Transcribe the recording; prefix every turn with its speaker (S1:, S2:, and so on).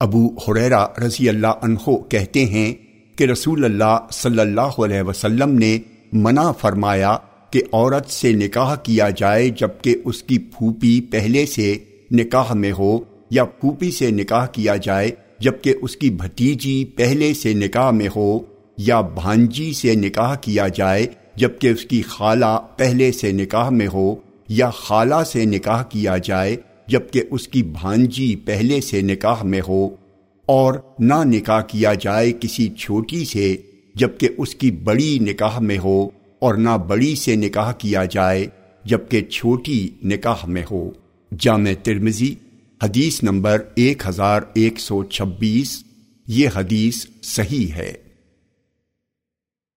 S1: ابو حریرا رضی اللہ عنہ کہتے ہیں کہ رسول اللہ صلی اللہ علیہ وسلم نے منع فرمایا کہ عورت سے نکاح کیا جائے جبکہ اس کی پھوپھی پہلے سے نکاح میں ہو یا پھوپھی سے نکاح کیا جائے جبکہ اس کی بھتیجی پہلے سے نکاح میں ہو یا بھانجی سے نکاح کیا جائے جبکہ اس کی خالہ پہلے سے نکاح میں ہو یا خالہ سے نکاح کیا جائے جبکہ اس کی بھانجی پہلے سے نکاح میں ہو اور نہ نکاح کیا جائے کسی چھوٹی سے، جبکہ اس کی بڑی نکاح میں ہو اور نہ بڑی سے نکاح کیا جائے، جبکہ چھوٹی نکاح میں ہو۔ جامع ترمزی حدیث نمبر ایک ہزار ایک سو چھبیس، یہ حدیث صحیح ہے۔